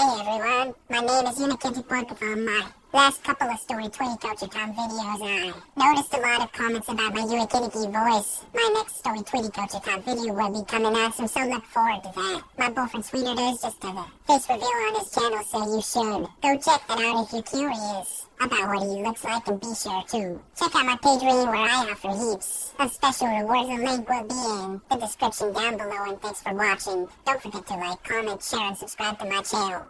Hey everyone, my name is Pork from my last couple of Story 20 Culture Time videos I noticed a lot of comments about my Unikitty voice. My next Story 20 Culture Time video will be coming out soon, so look forward to that. My boyfriend Sweeter does just have a face reveal on his channel, so you should go check that out if you're curious about what he looks like and be sure to check out my Patreon where I offer heaps of special rewards. The link will be in the description down below and thanks for watching. Don't forget to like, comment, share, and subscribe to my channel.